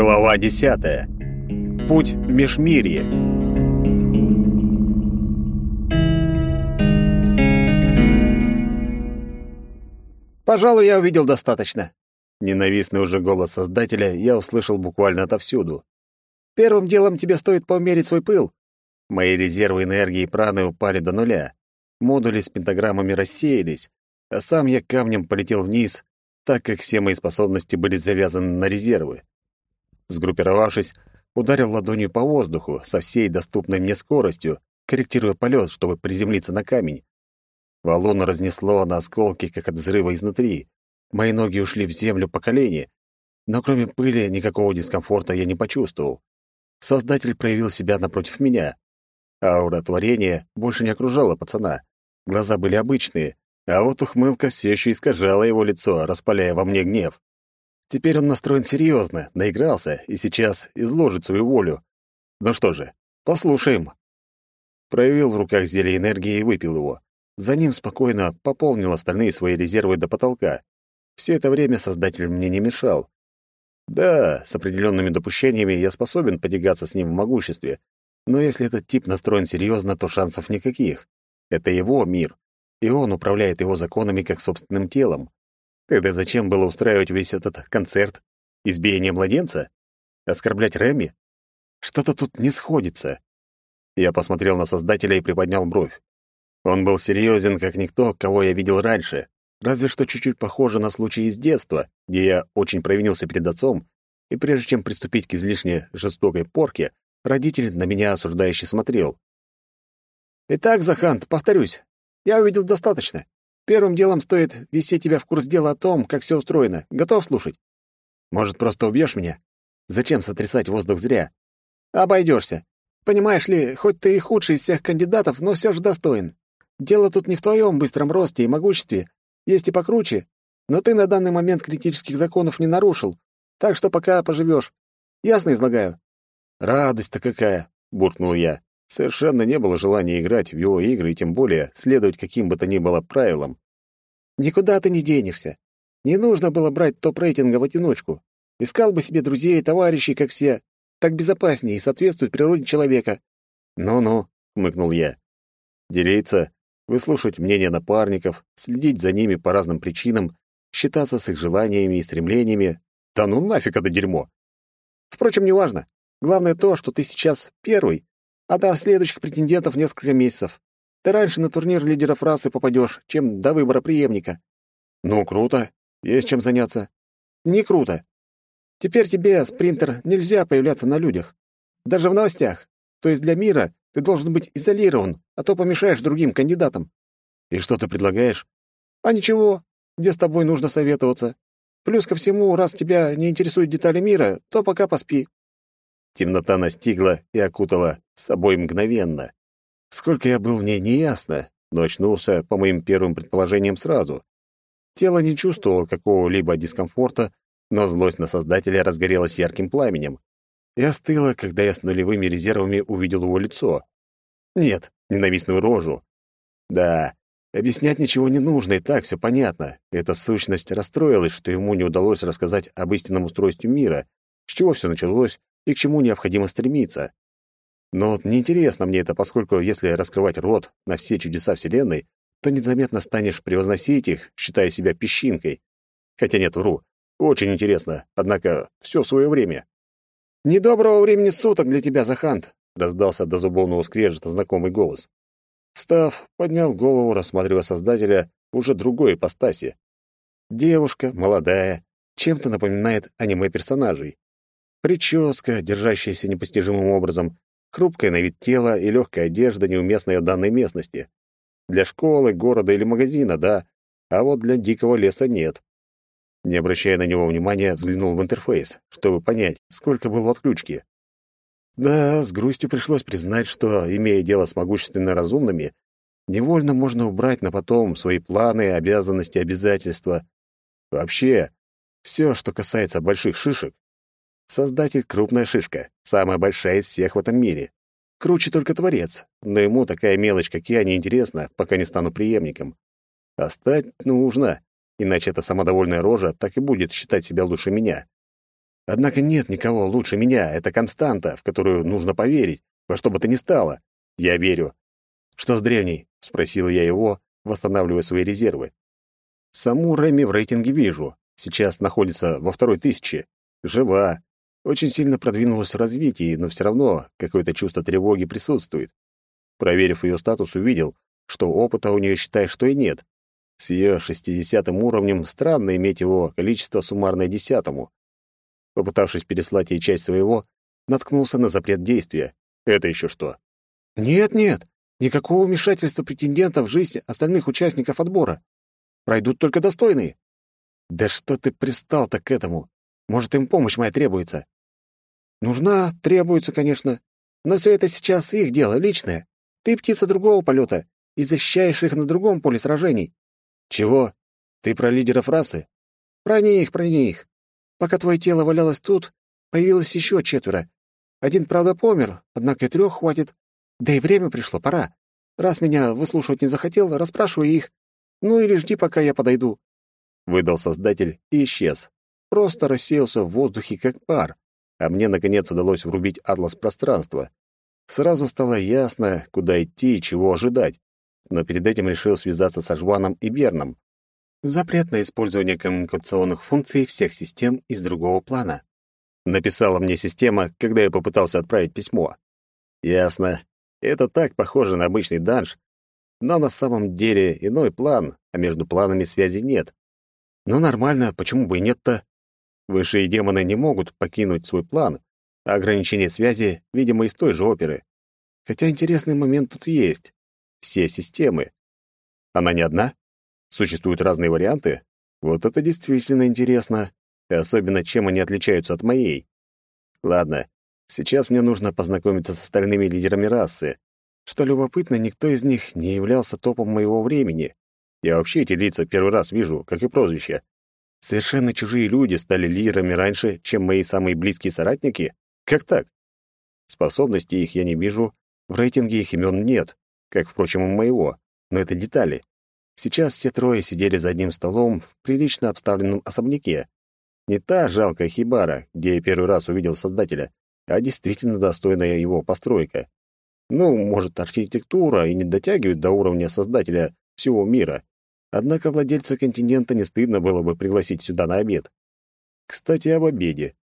Глава десятая. Путь в Межмирье. Пожалуй, я увидел достаточно. Ненавистный уже голос Создателя я услышал буквально отовсюду. Первым делом тебе стоит поумерить свой пыл. Мои резервы энергии и праны упали до нуля. Модули с пентаграммами рассеялись, а сам я камнем полетел вниз, так как все мои способности были завязаны на резервы. Сгруппировавшись, ударил ладонью по воздуху со всей доступной мне скоростью, корректируя полет, чтобы приземлиться на камень. Валун разнесло на осколки, как от взрыва изнутри. Мои ноги ушли в землю по колени, но кроме пыли никакого дискомфорта я не почувствовал. Создатель проявил себя напротив меня. Аура творения больше не окружала пацана. Глаза были обычные, а вот ухмылка все еще искажала его лицо, распаляя во мне гнев. Теперь он настроен серьезно, наигрался и сейчас изложит свою волю. Ну что же, послушаем. Проявил в руках зелье энергии и выпил его. За ним спокойно пополнил остальные свои резервы до потолка. Все это время Создатель мне не мешал. Да, с определенными допущениями я способен потягаться с ним в могуществе, но если этот тип настроен серьезно, то шансов никаких. Это его мир, и он управляет его законами как собственным телом. Тогда зачем было устраивать весь этот концерт? Избиение младенца? Оскорблять Рэмми? Что-то тут не сходится. Я посмотрел на Создателя и приподнял бровь. Он был серьезен, как никто, кого я видел раньше, разве что чуть-чуть похоже на случай из детства, где я очень провинился перед отцом, и прежде чем приступить к излишне жестокой порке, родитель на меня осуждающе смотрел. «Итак, Захант, повторюсь, я увидел достаточно. Первым делом стоит ввести тебя в курс дела о том, как все устроено. Готов слушать? Может, просто убьешь меня? Зачем сотрясать воздух зря? Обойдешься. Понимаешь ли, хоть ты и худший из всех кандидатов, но все же достоин. Дело тут не в твоем быстром росте и могуществе. Есть и покруче. Но ты на данный момент критических законов не нарушил. Так что пока поживешь. Ясно излагаю? Радость-то какая, буркнул я. Совершенно не было желания играть в его игры и тем более следовать каким бы то ни было правилам. Никуда ты не денешься. Не нужно было брать топ-рейтинга в одиночку. Искал бы себе друзей и товарищей, как все. Так безопаснее и соответствует природе человека. «Ну-ну», — хмыкнул я. «Делиться, выслушать мнение напарников, следить за ними по разным причинам, считаться с их желаниями и стремлениями. Да ну нафиг это дерьмо!» «Впрочем, неважно. Главное то, что ты сейчас первый, а до следующих претендентов несколько месяцев. Ты раньше на турнир лидеров расы попадешь, чем до выбора преемника. Ну, круто. Есть чем заняться. Не круто. Теперь тебе, спринтер, нельзя появляться на людях. Даже в новостях. То есть для мира ты должен быть изолирован, а то помешаешь другим кандидатам. И что ты предлагаешь? А ничего, где с тобой нужно советоваться. Плюс ко всему, раз тебя не интересуют детали мира, то пока поспи. Темнота настигла и окутала собой мгновенно. Сколько я был в ней, неясно, но очнулся, по моим первым предположениям, сразу. Тело не чувствовало какого-либо дискомфорта, но злость на Создателя разгорелась ярким пламенем. И остыла, когда я с нулевыми резервами увидел его лицо. Нет, ненавистную рожу. Да, объяснять ничего не нужно, и так все понятно. Эта сущность расстроилась, что ему не удалось рассказать об истинном устройстве мира, с чего все началось и к чему необходимо стремиться. Но вот неинтересно мне это, поскольку если раскрывать рот на все чудеса Вселенной, то незаметно станешь превозносить их, считая себя песчинкой. Хотя нет, вру. Очень интересно, однако все свое время. «Недоброго времени суток для тебя, Захант!» — раздался до зубовного скрежета знакомый голос. Став, поднял голову, рассматривая Создателя уже другой ипостаси. Девушка, молодая, чем-то напоминает аниме-персонажей. Прическа, держащаяся непостижимым образом, хрупкое на вид тело и легкая одежда, неуместная в данной местности. Для школы, города или магазина, да, а вот для дикого леса нет. Не обращая на него внимания, взглянул в интерфейс, чтобы понять, сколько было в отключке. Да, с грустью пришлось признать, что, имея дело с могущественно разумными, невольно можно убрать на потом свои планы, обязанности, обязательства. Вообще, все, что касается больших шишек, Создатель — крупная шишка, самая большая из всех в этом мире. Круче только Творец, но ему такая мелочь, как я, не интересна, пока не стану преемником. А стать нужно, иначе эта самодовольная рожа так и будет считать себя лучше меня. Однако нет никого лучше меня. Это константа, в которую нужно поверить, во что бы то ни стало. Я верю. Что с древней? спросил я его, восстанавливая свои резервы. Саму Реми в рейтинге вижу. Сейчас находится во второй тысяче. Жива. Очень сильно продвинулась в развитии, но все равно какое-то чувство тревоги присутствует. Проверив ее статус, увидел, что опыта у нее, считай, что и нет. С ее шестидесятым уровнем странно иметь его количество суммарное десятому. Попытавшись переслать ей часть своего, наткнулся на запрет действия. Это еще что? Нет-нет, никакого вмешательства претендента в жизнь остальных участников отбора. Пройдут только достойные. Да что ты пристал-то к этому? Может, им помощь моя требуется? Нужна, требуется, конечно. Но все это сейчас их дело, личное. Ты птица другого полета и защищаешь их на другом поле сражений. Чего? Ты про лидеров расы? Про них, про них. Пока твое тело валялось тут, появилось еще четверо. Один, правда, помер, однако и трех хватит. Да и время пришло, пора. Раз меня выслушивать не захотел, расспрашивай их. Ну или жди, пока я подойду. Выдал создатель и исчез. Просто рассеялся в воздухе, как пар. А мне, наконец, удалось врубить атлас пространства. Сразу стало ясно, куда идти и чего ожидать. Но перед этим решил связаться со Жваном и Берном. Запрет на использование коммуникационных функций всех систем из другого плана. Написала мне система, когда я попытался отправить письмо. Ясно. Это так похоже на обычный данж, но на самом деле иной план, а между планами связи нет. Но нормально, почему бы и нет-то? Высшие демоны не могут покинуть свой план, а ограничение связи, видимо, из той же оперы. Хотя интересный момент тут есть. Все системы. Она не одна? Существуют разные варианты? Вот это действительно интересно. И особенно, чем они отличаются от моей. Ладно, сейчас мне нужно познакомиться с остальными лидерами расы. Что любопытно, никто из них не являлся топом моего времени. Я вообще эти лица первый раз вижу, как и прозвища. Совершенно чужие люди стали лидерами раньше, чем мои самые близкие соратники? Как так? Способностей их я не вижу, в рейтинге их имен нет, как, впрочем, у моего, но это детали. Сейчас все трое сидели за одним столом в прилично обставленном особняке. Не та жалкая хибара, где я первый раз увидел Создателя, а действительно достойная его постройка. Ну, может, архитектура и не дотягивает до уровня Создателя всего мира. Однако владельца континента не стыдно было бы пригласить сюда на обед. Кстати, об обеде.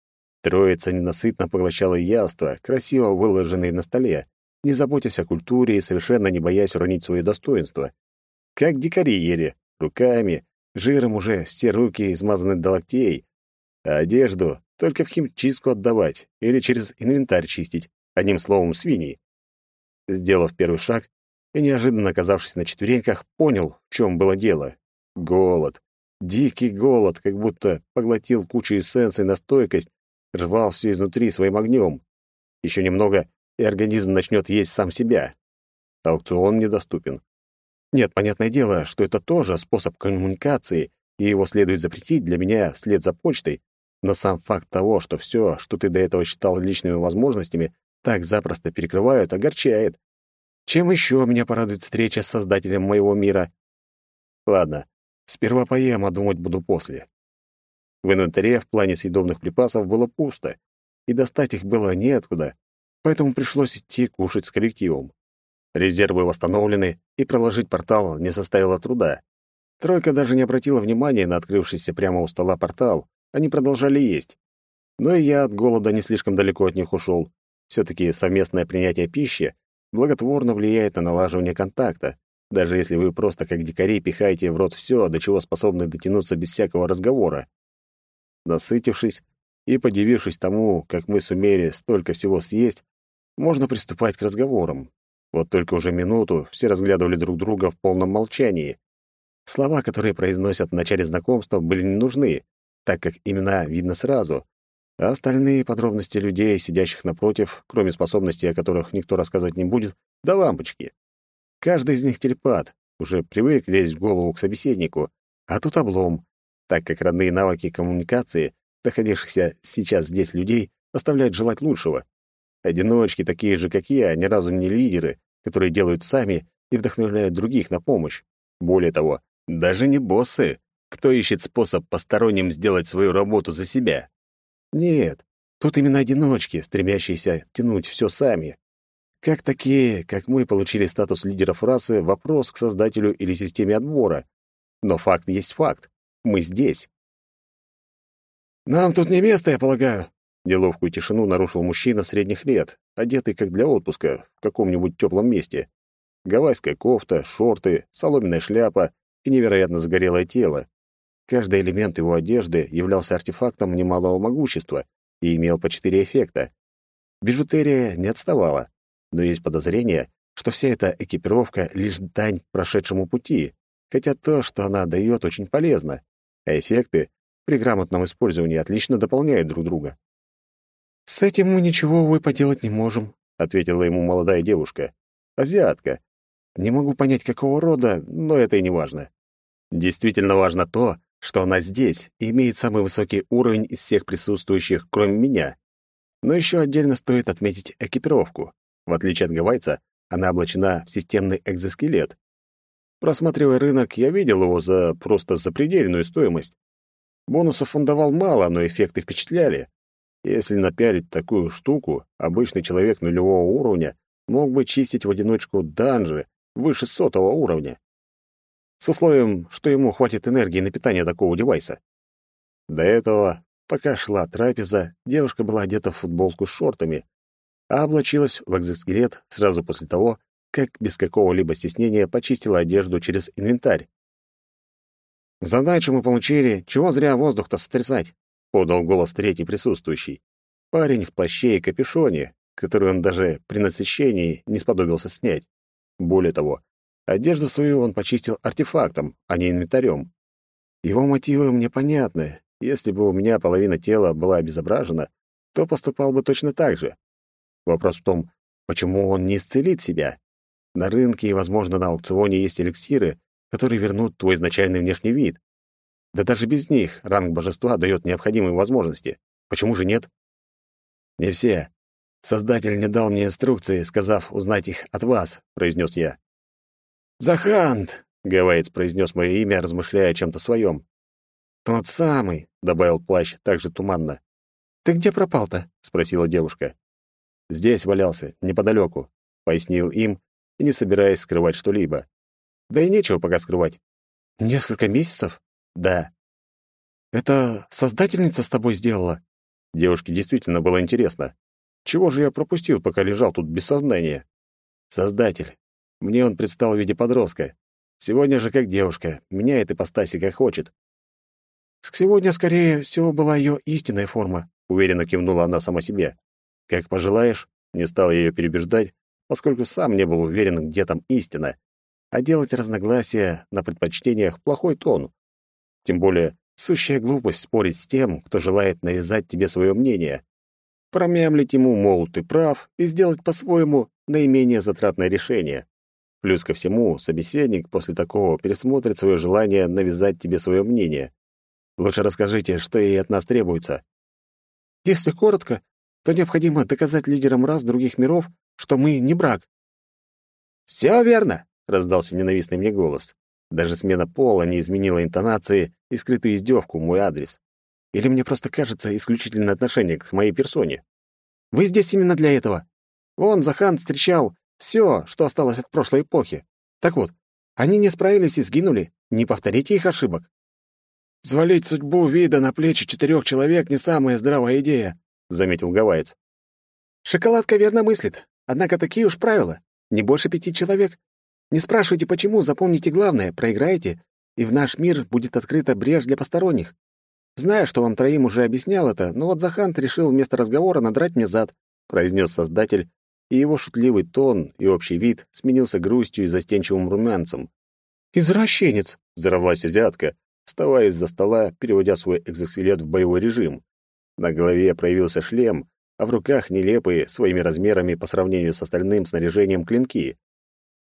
Троица ненасытно поглощала яства, красиво выложенные на столе, не заботясь о культуре и совершенно не боясь уронить свое достоинство. Как дикари ели, руками, жиром уже все руки измазаны до локтей, а одежду только в химчистку отдавать или через инвентарь чистить, одним словом, свиньи. Сделав первый шаг и неожиданно оказавшись на четвереньках, понял, в чем было дело. Голод. Дикий голод, как будто поглотил кучу эссенций на стойкость, рвал все изнутри своим огнем. Еще немного, и организм начнет есть сам себя. Аукцион недоступен. Нет, понятное дело, что это тоже способ коммуникации, и его следует запретить для меня вслед за почтой, но сам факт того, что все, что ты до этого считал личными возможностями, так запросто перекрывают, огорчает. Чем еще меня порадует встреча с создателем моего мира? Ладно, сперва поем, а думать буду после. В инвентаре в плане съедобных припасов было пусто, и достать их было неоткуда, поэтому пришлось идти кушать с коллективом. Резервы восстановлены, и проложить портал не составило труда. Тройка даже не обратила внимания на открывшийся прямо у стола портал, они продолжали есть. Но и я от голода не слишком далеко от них ушел. Все-таки совместное принятие пищи благотворно влияет на налаживание контакта, даже если вы просто как дикари пихаете в рот все, до чего способны дотянуться без всякого разговора. Насытившись и подивившись тому, как мы сумели столько всего съесть, можно приступать к разговорам. Вот только уже минуту все разглядывали друг друга в полном молчании. Слова, которые произносят в начале знакомства, были не нужны, так как имена видно сразу, а остальные подробности людей, сидящих напротив, кроме способностей, о которых никто рассказывать не будет, до лампочки. Каждый из них телепат, уже привык лезть в голову к собеседнику, а тут облом, так как родные навыки коммуникации, находившихся сейчас здесь людей, оставляют желать лучшего. Одиночки, такие же, как я, ни разу не лидеры, которые делают сами и вдохновляют других на помощь. Более того, даже не боссы, кто ищет способ посторонним сделать свою работу за себя. Нет, тут именно одиночки, стремящиеся тянуть все сами. Как такие, как мы, получили статус лидеров расы, вопрос к создателю или системе отбора. Но факт есть факт. Мы здесь. «Нам тут не место, я полагаю», Неловкую тишину нарушил мужчина средних лет, одетый как для отпуска, в каком-нибудь теплом месте. Гавайская кофта, шорты, соломенная шляпа и невероятно загорелое тело. Каждый элемент его одежды являлся артефактом немалого могущества и имел по четыре эффекта. Бижутерия не отставала, но есть подозрение, что вся эта экипировка — лишь дань прошедшему пути, хотя то, что она дает, очень полезно, а эффекты при грамотном использовании отлично дополняют друг друга. «С этим мы ничего, увы, поделать не можем», — ответила ему молодая девушка. «Азиатка. Не могу понять, какого рода, но это и не важно. Действительно важно то, что она здесь и имеет самый высокий уровень из всех присутствующих, кроме меня. Но еще отдельно стоит отметить экипировку. В отличие от гавайца, она облачена в системный экзоскелет. Просматривая рынок, я видел его за просто запредельную стоимость. Бонусов он давал мало, но эффекты впечатляли. Если напялить такую штуку, обычный человек нулевого уровня мог бы чистить в одиночку данжи выше сотого уровня. С условием, что ему хватит энергии на питание такого девайса. До этого, пока шла трапеза, девушка была одета в футболку с шортами, а облачилась в экзоскелет сразу после того, как без какого-либо стеснения почистила одежду через инвентарь. «Задачу мы получили, чего зря воздух-то сотрясать?» подал голос третий присутствующий. Парень в плаще и капюшоне, который он даже при насыщении не сподобился снять. Более того, одежду свою он почистил артефактом, а не инвентарем. Его мотивы мне понятны. Если бы у меня половина тела была обезображена, то поступал бы точно так же. Вопрос в том, почему он не исцелит себя? На рынке и, возможно, на аукционе есть эликсиры, которые вернут твой изначальный внешний вид. Да даже без них ранг божества дает необходимые возможности. Почему же нет? Не все. Создатель не дал мне инструкции, сказав узнать их от вас, произнес я. Захант, гавайец произнес мое имя, размышляя о чем-то своем. Тот самый, добавил плащ также туманно. Ты где пропал-то? спросила девушка. Здесь валялся, неподалеку, пояснил им, и не собираясь скрывать что-либо. Да и нечего пока скрывать. Несколько месяцев? Да. Это создательница с тобой сделала? Девушке действительно было интересно. Чего же я пропустил, пока лежал тут без сознания? Создатель. Мне он предстал в виде подростка. Сегодня же как девушка, меняет ипостаси как хочет. Сегодня, скорее всего, была ее истинная форма, уверенно кивнула она сама себе. Как пожелаешь, не стал ее перебеждать, поскольку сам не был уверен, где там истина. А делать разногласия на предпочтениях плохой тон. Тем более, сущая глупость спорить с тем, кто желает навязать тебе свое мнение. Промямлить ему, мол, ты прав, и сделать по-своему наименее затратное решение. Плюс ко всему, собеседник после такого пересмотрит свое желание навязать тебе свое мнение. Лучше расскажите, что ей от нас требуется. Если коротко, то необходимо доказать лидерам рас других миров, что мы не брак. «Все верно!» — раздался ненавистный мне голос. Даже смена пола не изменила интонации и скрытую издевку в мой адрес. Или мне просто кажется исключительное отношение к моей персоне? Вы здесь именно для этого. Вон Захан встречал все, что осталось от прошлой эпохи. Так вот, они не справились и сгинули. Не повторите их ошибок. «Звалить судьбу вида на плечи четырех человек — не самая здравая идея», — заметил Гавайец. «Шоколадка верно мыслит. Однако такие уж правила. Не больше пяти человек, не спрашивайте, почему, запомните главное, проиграете, и в наш мир будет открыта брешь для посторонних. Знаю, что вам троим уже объяснял это, но вот Захант решил вместо разговора надрать мне зад», — произнес создатель, и его шутливый тон и общий вид сменился грустью и застенчивым румянцем. «Извращенец!» — взорвалась азиатка, вставая из-за стола, переводя свой экзоскелет в боевой режим. На голове проявился шлем, а в руках нелепые, своими размерами по сравнению с остальным снаряжением клинки.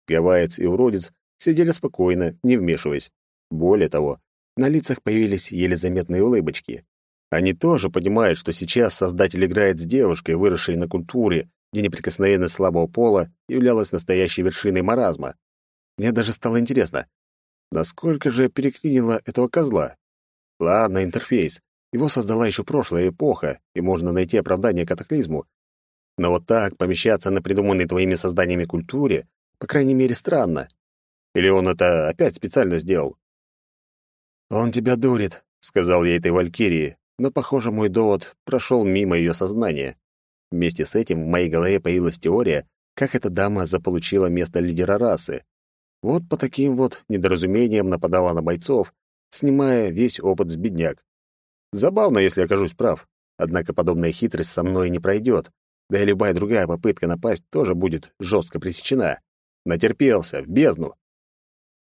Гавайец и уродец сидели спокойно, не вмешиваясь. Более того, на лицах появились еле заметные улыбочки. Они тоже понимают, что сейчас создатель играет с девушкой, выросшей на культуре, где неприкосновенность слабого пола являлась настоящей вершиной маразма. Мне даже стало интересно, насколько же переклинило этого козла. Ладно, интерфейс. Его создала еще прошлая эпоха, и можно найти оправдание катаклизму. Но вот так помещаться на придуманной твоими созданиями культуре, по крайней мере, странно. Или он это опять специально сделал? «Он тебя дурит», — сказал я этой валькирии, но, похоже, мой довод прошел мимо ее сознания. Вместе с этим в моей голове появилась теория, как эта дама заполучила место лидера расы. Вот по таким вот недоразумениям нападала на бойцов, снимая весь опыт с бедняк. Забавно, если окажусь прав. Однако подобная хитрость со мной не пройдет. Да и любая другая попытка напасть тоже будет жестко пресечена. Натерпелся, в бездну.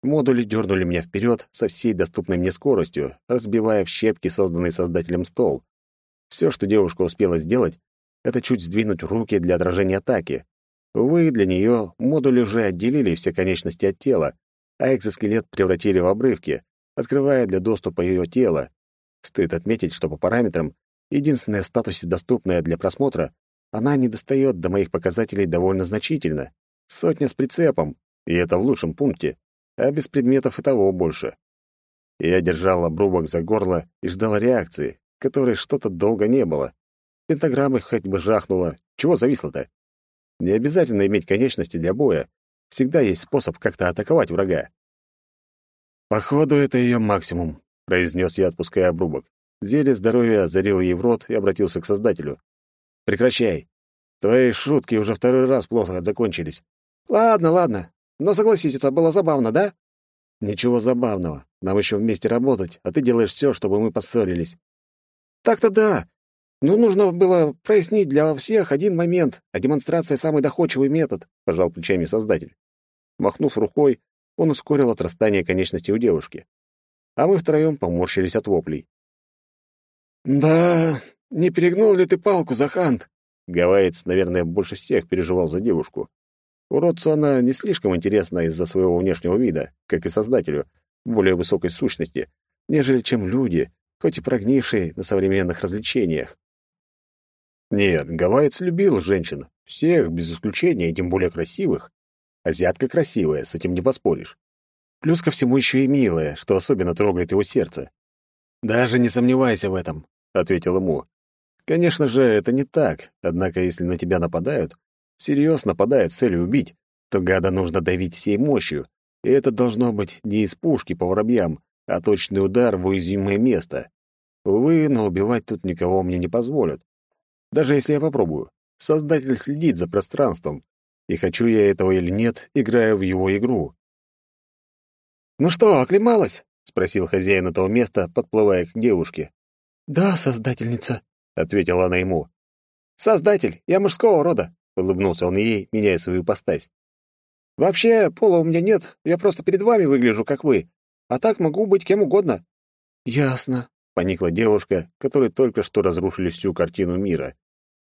Модули дернули меня вперед со всей доступной мне скоростью, разбивая в щепки созданный создателем стол. Все, что девушка успела сделать, это чуть сдвинуть руки для отражения атаки. Увы, для нее модули уже отделили все конечности от тела, а экзоскелет превратили в обрывки, открывая для доступа ее тело. Стоит отметить, что по параметрам, единственная статусе доступная для просмотра, она не достает до моих показателей довольно значительно. Сотня с прицепом, и это в лучшем пункте а без предметов и того больше. Я держал обрубок за горло и ждал реакции, которой что-то долго не было. Пентаграммы хоть бы жахнуло. Чего зависло-то? Не обязательно иметь конечности для боя. Всегда есть способ как-то атаковать врага. «Походу, это ее максимум», — произнес я, отпуская обрубок. Зелье здоровья озарил ей в рот и обратился к Создателю. «Прекращай. Твои шутки уже второй раз плохо закончились». «Ладно, ладно. Но согласись, это было забавно, да? Ничего забавного. Нам еще вместе работать, а ты делаешь все, чтобы мы поссорились. Так-то да. Но нужно было прояснить для всех один момент, а демонстрация — самый доходчивый метод, — пожал плечами создатель. Махнув рукой, он ускорил отрастание конечности у девушки. А мы втроем поморщились от воплей. «Да, не перегнул ли ты палку, Захант?» Гавайец, наверное, больше всех переживал за девушку. Уродцу она не слишком интересна из-за своего внешнего вида, как и создателю, более высокой сущности, нежели чем люди, хоть и прогнившие на современных развлечениях. Нет, гавайец любил женщин, всех, без исключения, и тем более красивых. Азиатка красивая, с этим не поспоришь. Плюс ко всему еще и милая, что особенно трогает его сердце. «Даже не сомневайся в этом», — ответил ему. «Конечно же, это не так, однако если на тебя нападают, всерьез нападает с целью убить, то гада нужно давить всей мощью, и это должно быть не из пушки по воробьям, а точный удар в уязвимое место. Увы, но убивать тут никого мне не позволят. Даже если я попробую. Создатель следит за пространством, и хочу я этого или нет, играю в его игру. «Ну что, оклемалась?» — спросил хозяин этого места, подплывая к девушке. «Да, создательница», — ответила она ему. «Создатель, я мужского рода. — улыбнулся он ей, меняя свою постась. «Вообще, пола у меня нет, я просто перед вами выгляжу, как вы. А так могу быть кем угодно». «Ясно», — поникла девушка, которой только что разрушили всю картину мира.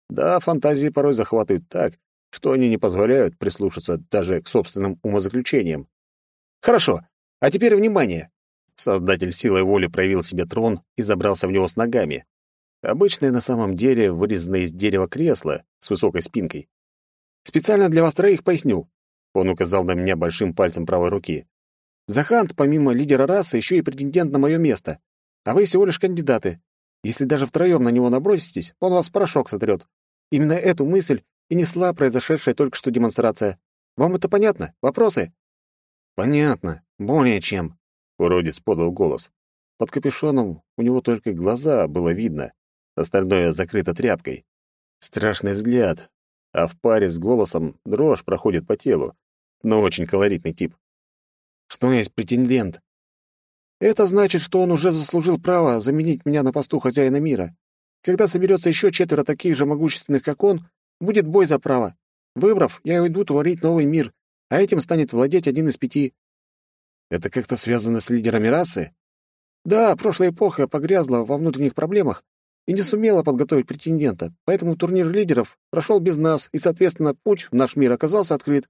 Да, фантазии порой захватывают так, что они не позволяют прислушаться даже к собственным умозаключениям. «Хорошо, а теперь внимание!» Создатель силой воли проявил себе трон и забрался в него с ногами. Обычное на самом деле вырезанное из дерева кресло с высокой спинкой. «Специально для вас троих поясню». Он указал на меня большим пальцем правой руки. «Захант, помимо лидера расы, еще и претендент на мое место. А вы всего лишь кандидаты. Если даже втроем на него наброситесь, он вас в порошок сотрет. Именно эту мысль и несла произошедшая только что демонстрация. Вам это понятно? Вопросы?» «Понятно. Более чем», — уродец подал голос. Под капюшоном у него только глаза было видно, остальное закрыто тряпкой. Страшный взгляд, а в паре с голосом дрожь проходит по телу, но очень колоритный тип. Что есть претендент? Это значит, что он уже заслужил право заменить меня на посту хозяина мира. Когда соберется еще четверо таких же могущественных, как он, будет бой за право. Выбрав, я уйду творить новый мир, а этим станет владеть один из пяти. Это как-то связано с лидерами расы? Да, прошлая эпоха погрязла во внутренних проблемах, и не сумела подготовить претендента, поэтому турнир лидеров прошел без нас, и, соответственно, путь в наш мир оказался открыт.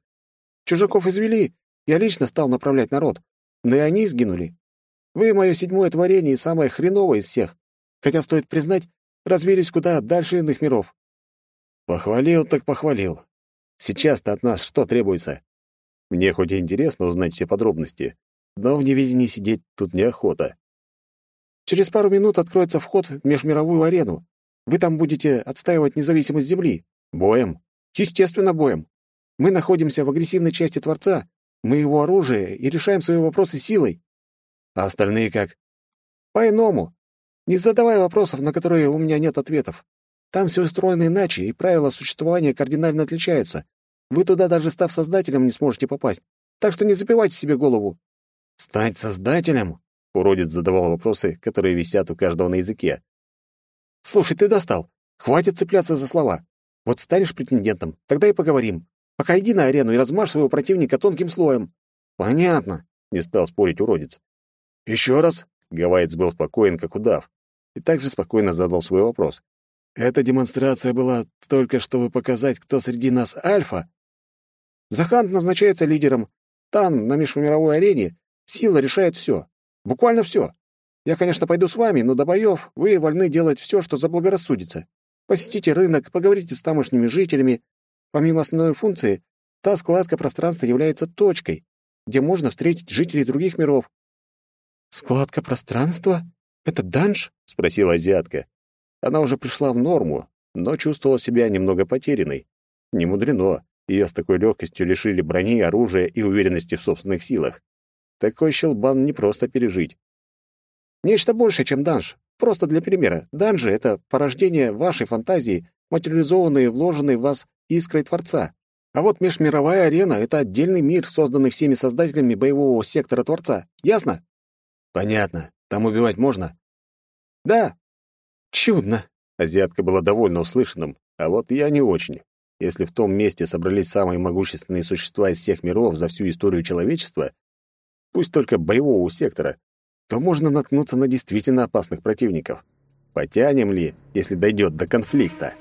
Чужаков извели, я лично стал направлять народ, но и они сгинули. Вы — мое седьмое творение и самое хреновое из всех, хотя, стоит признать, развились куда дальше иных миров. Похвалил так похвалил. Сейчас-то от нас что требуется? Мне хоть и интересно узнать все подробности, но в неведении сидеть тут неохота. Через пару минут откроется вход в межмировую арену. Вы там будете отстаивать независимость Земли. Боем? Естественно, боем. Мы находимся в агрессивной части Творца. Мы его оружие и решаем свои вопросы силой. А остальные как? По-иному. Не задавай вопросов, на которые у меня нет ответов. Там все устроено иначе, и правила существования кардинально отличаются. Вы туда даже став создателем не сможете попасть. Так что не забивайте себе голову. Стать создателем? Уродец задавал вопросы, которые висят у каждого на языке. Слушай, ты достал. Хватит цепляться за слова. Вот станешь претендентом, тогда и поговорим. Пока иди на арену и размажь своего противника тонким слоем. Понятно, не стал спорить уродец. Еще раз, Гавайец был спокоен, как удав, и также спокойно задал свой вопрос. Эта демонстрация была только чтобы показать, кто среди нас альфа. Захант назначается лидером. Там, на межмировой арене, сила решает все. Буквально все. Я, конечно, пойду с вами, но до боев вы вольны делать все, что заблагорассудится. Посетите рынок, поговорите с тамошними жителями. Помимо основной функции, та складка пространства является точкой, где можно встретить жителей других миров. «Складка пространства? Это данж?» — спросила азиатка. Она уже пришла в норму, но чувствовала себя немного потерянной. Не мудрено, ее с такой легкостью лишили брони, оружия и уверенности в собственных силах. Такой щелбан не просто пережить. Нечто большее, чем данж. Просто для примера. Данжи — это порождение вашей фантазии, материализованные, вложенные в вас искрой Творца. А вот межмировая арена — это отдельный мир, созданный всеми создателями боевого сектора Творца. Ясно? Понятно. Там убивать можно? Да. Чудно. Азиатка была довольно услышанным, а вот я не очень. Если в том месте собрались самые могущественные существа из всех миров за всю историю человечества, пусть только боевого сектора, то можно наткнуться на действительно опасных противников. Потянем ли, если дойдет до конфликта?